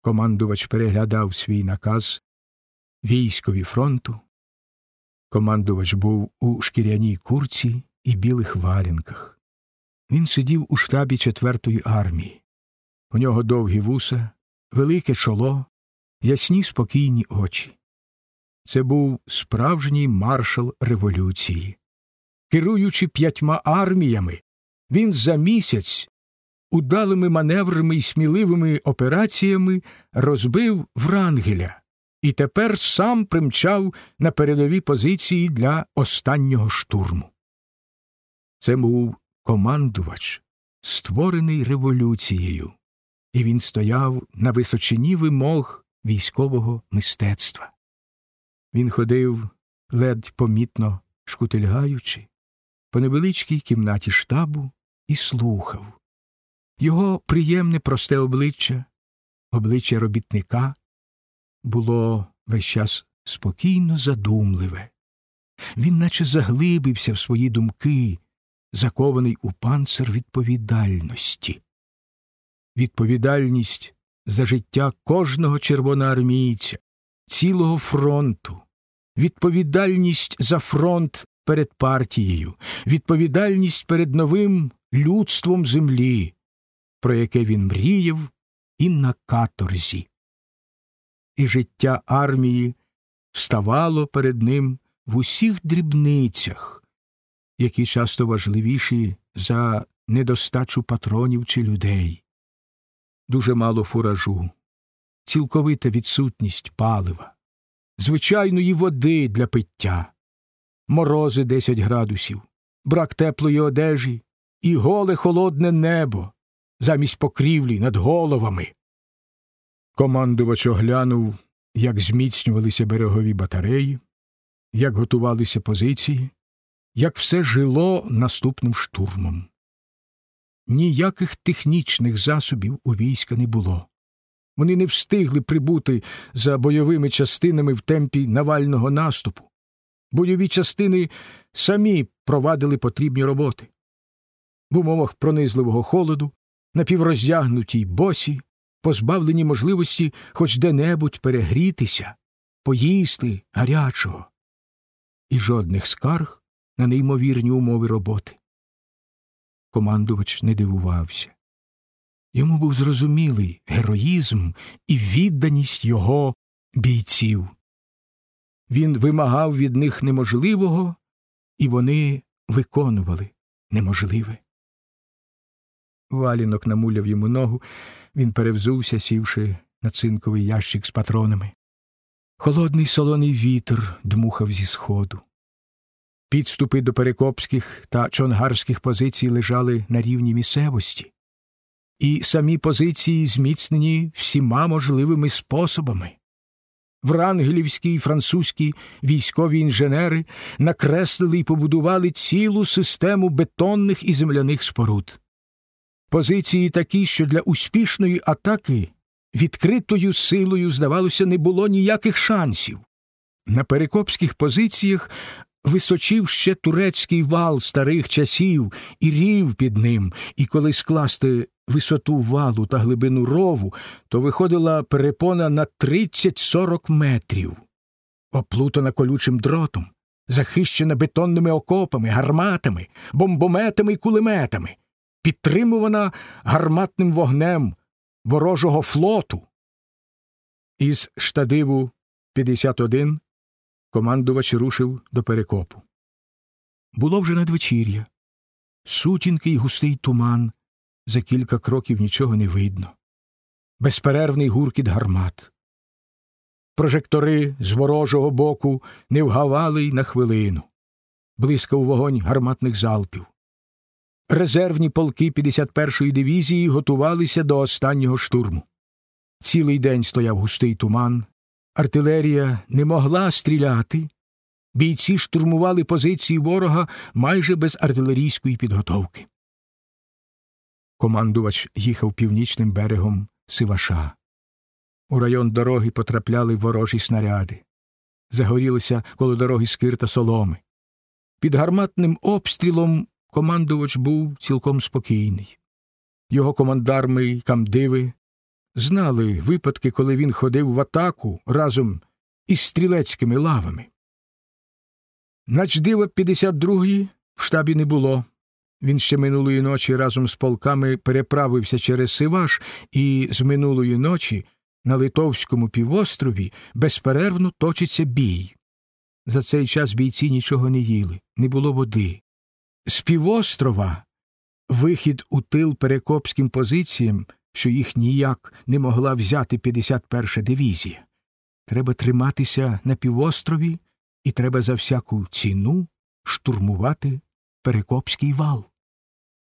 Командувач переглядав свій наказ військові фронту. Командувач був у шкіряній курці і білих валянках. Він сидів у штабі четвертої армії. У нього довгі вуса, велике чоло, ясні спокійні очі. Це був справжній маршал революції. Керуючи п'ятьма арміями, він за місяць удалими маневрами і сміливими операціями розбив Врангеля і тепер сам примчав на передові позиції для останнього штурму. Це був командувач, створений революцією, і він стояв на височині вимог військового мистецтва. Він ходив ледь помітно шкутильгаючи, по невеличкій кімнаті штабу і слухав. Його приємне просте обличчя, обличчя робітника, було весь час спокійно задумливе. Він наче заглибився в свої думки, закований у панцир відповідальності. Відповідальність за життя кожного червоноармійця, цілого фронту, відповідальність за фронт перед партією, відповідальність перед новим людством землі, про яке він мріяв і на каторзі. І життя армії вставало перед ним в усіх дрібницях, які часто важливіші за недостачу патронів чи людей, дуже мало фуражу, цілковита відсутність палива, звичайної води для пиття, морози 10 градусів, брак теплої одежі і голе холодне небо замість покрівлі над головами. Командувач оглянув, як зміцнювалися берегові батареї, як готувалися позиції, як все жило наступним штурмом. Ніяких технічних засобів у війська не було. Вони не встигли прибути за бойовими частинами в темпі навального наступу. Бойові частини самі провадили потрібні роботи. В умовах пронизливого холоду, напівроздягнутій босі, позбавлені можливості хоч де-небудь перегрітися, поїсти гарячого, і жодних скарг на неймовірні умови роботи. Командувач не дивувався. Йому був зрозумілий героїзм і відданість його бійців. Він вимагав від них неможливого, і вони виконували неможливе. Валінок намуляв йому ногу, він перевзувся, сівши на цинковий ящик з патронами. Холодний солоний вітер дмухав зі сходу. Підступи до перекопських та чонгарських позицій лежали на рівні місцевості, і самі позиції зміцнені всіма можливими способами. Врангелівські і французькі військові інженери накреслили і побудували цілу систему бетонних і земляних споруд. Позиції такі, що для успішної атаки відкритою силою, здавалося, не було ніяких шансів. На перекопських позиціях височив ще турецький вал старих часів і рів під ним, і коли скласти висоту валу та глибину рову, то виходила перепона на 30-40 метрів, оплутана колючим дротом, захищена бетонними окопами, гарматами, бомбометами і кулеметами, підтримувана гарматним вогнем ворожого флоту. Із штадиву 51 командувач рушив до перекопу. Було вже надвечір'я. Сутінкий густий туман, за кілька кроків нічого не видно. Безперервний гуркіт гармат. Прожектори з ворожого боку не вгавали й на хвилину. Блискав вогонь гарматних залпів. Резервні полки 51-ї дивізії готувалися до останнього штурму. Цілий день стояв густий туман, артилерія не могла стріляти, бійці штурмували позиції ворога майже без артилерійської підготовки. Командувач їхав північним берегом Сиваша. У район дороги потрапляли ворожі снаряди. Загорілися коло дороги скирта соломи. Під гарматним обстрілом командувач був цілком спокійний. Його командарми й камдиви знали випадки, коли він ходив в атаку разом із стрілецькими лавами. Начдива 52-ї в штабі не було. Він ще минулої ночі разом з полками переправився через Сиваш і з минулої ночі на Литовському півострові безперервно точиться бій. За цей час бійці нічого не їли, не було води. З півострова вихід у тил перекопським позиціям, що їх ніяк не могла взяти 51-ша дивізія. Треба триматися на півострові і треба за всяку ціну штурмувати Перекопський вал.